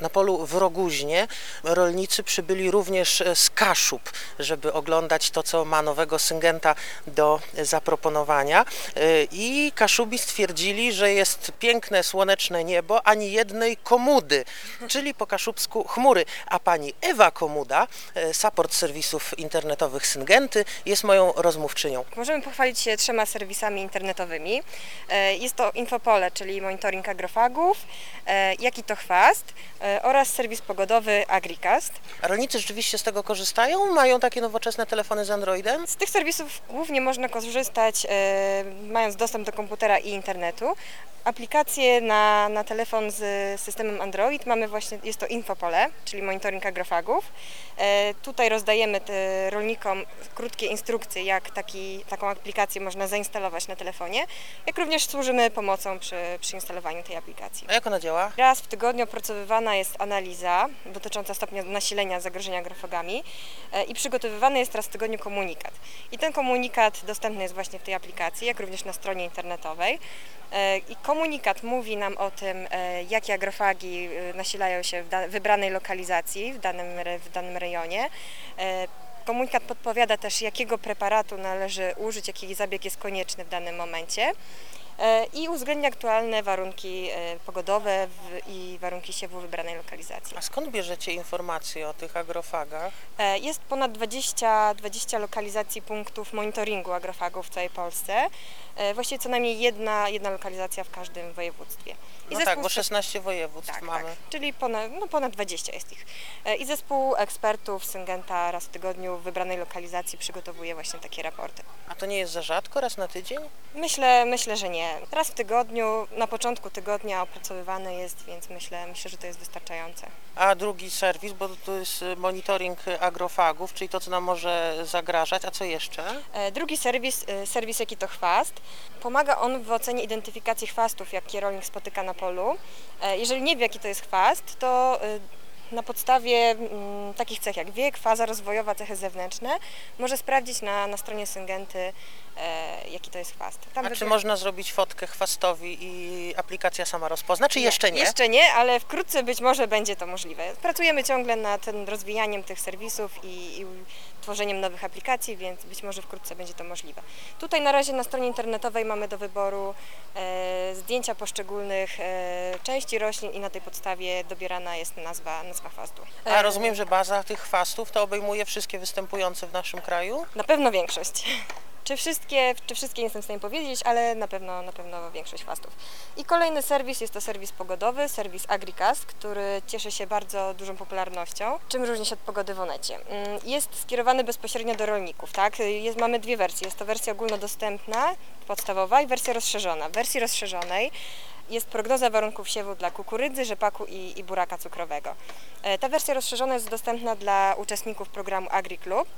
Na polu w Roguźnie rolnicy przybyli również e, z Kaszub, żeby oglądać to, co ma nowego Syngenta do zaproponowania. E, I Kaszubi stwierdzili, że jest piękne, słoneczne niebo, ani jednej komudy, czyli po kaszubsku chmury. A pani Ewa Komuda, e, support serwisów internetowych Syngenty, jest moją rozmówczynią. Możemy pochwalić się trzema serwisami internetowymi. Jest to Infopole, czyli monitoring agrofagów, e, jak i to chwast oraz serwis pogodowy Agricast. A rolnicy rzeczywiście z tego korzystają? Mają takie nowoczesne telefony z Androidem? Z tych serwisów głównie można korzystać e, mając dostęp do komputera i internetu. Aplikacje na, na telefon z systemem Android mamy właśnie, jest to Infopole, czyli monitoring agrofagów. E, tutaj rozdajemy rolnikom krótkie instrukcje, jak taki, taką aplikację można zainstalować na telefonie, jak również służymy pomocą przy, przy instalowaniu tej aplikacji. A jak ona działa? Raz w tygodniu opracowywana jest analiza dotycząca stopnia nasilenia zagrożenia agrofagami e, i przygotowywany jest raz w tygodniu komunikat. I ten komunikat dostępny jest właśnie w tej aplikacji, jak również na stronie internetowej. E, I komunikat mówi nam o tym, e, jakie agrofagi nasilają się w wybranej lokalizacji, w danym, w danym rejonie. Komunikat podpowiada też, jakiego preparatu należy użyć, jaki zabieg jest konieczny w danym momencie i uwzględnia aktualne warunki e, pogodowe i warunki siewu wybranej lokalizacji. A skąd bierzecie informacje o tych agrofagach? E, Jest ponad 20, 20 lokalizacji punktów monitoringu agrofagów w całej Polsce. E, Właściwie co najmniej jedna, jedna lokalizacja w każdym województwie. I No tak, bo st- 16 województw tak, mamy. tak, czyli ponad, no ponad 20 jest ich. E, I zespół ekspertów Syngenta raz w tygodniu w wybranej lokalizacji przygotowuje właśnie takie raporty. A to nie jest za rzadko, raz na tydzień? Myślę, myślę, że nie. Raz w tygodniu, na początku tygodnia opracowywany jest, więc myślę, myślę, że to jest wystarczające. A drugi serwis, bo to jest monitoring agrofagów, czyli to, co nam może zagrażać. A co jeszcze? E, Drugi serwis, e, serwis jaki to chwast, pomaga on w ocenie identyfikacji chwastów, jakie rolnik spotyka na polu. E, Jeżeli nie wie, jaki to jest chwast, to na podstawie mm, takich cech jak wiek, faza rozwojowa, cechy zewnętrzne, może sprawdzić na, na stronie Syngenty, e, jaki to jest chwast. Tam A czy można zrobić fotkę chwastowi i aplikacja sama rozpozna, czy jeszcze nie? Jeszcze nie, ale wkrótce być może będzie to możliwe. Pracujemy ciągle nad tym rozwijaniem tych serwisów i, i tworzeniem nowych aplikacji, więc być może wkrótce będzie to możliwe. Tutaj na razie na stronie internetowej mamy do wyboru e, zdjęcia poszczególnych e, części roślin i na tej podstawie dobierana jest nazwa, nazwa chwastu. A rozumiem, że baza tych chwastów to obejmuje wszystkie występujące w naszym kraju? Na pewno większość. Czy wszystkie, czy wszystkie nie jestem w stanie powiedzieć, ale na pewno, na pewno większość chwastów. I kolejny serwis jest to serwis pogodowy, serwis Agricast, który cieszy się bardzo dużą popularnością. Czym różni się od pogody w Onecie? Mm, Jest skierowany bezpośrednio do rolników, tak? Jest, mamy dwie wersje. Jest to wersja ogólnodostępna, podstawowa i wersja rozszerzona. W wersji rozszerzonej jest prognoza warunków siewu dla kukurydzy, rzepaku i, i buraka cukrowego. E, Ta wersja rozszerzona jest dostępna dla uczestników programu AgriClub,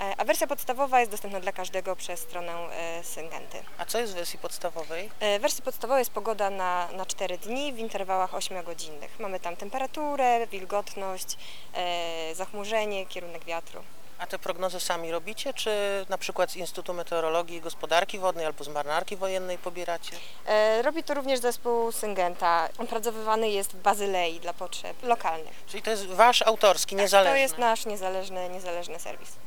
e, a wersja podstawowa jest dostępna dla każdego przez stronę e, Syngenty. A co jest w wersji podstawowej? E, W wersji podstawowej jest pogoda na, na 4 dni w interwałach 8-godzinnych. Mamy tam temperaturę, wilgotność, e, zachmurzenie, kierunek wiatru. A te prognozy sami robicie, czy na przykład z Instytutu Meteorologii i Gospodarki Wodnej albo z Marynarki Wojennej pobieracie? E, Robi to również zespół Syngenta. Opracowywany jest w Bazylei dla potrzeb lokalnych. Czyli to jest wasz autorski, Tak, niezależny. To jest nasz niezależny, niezależny serwis.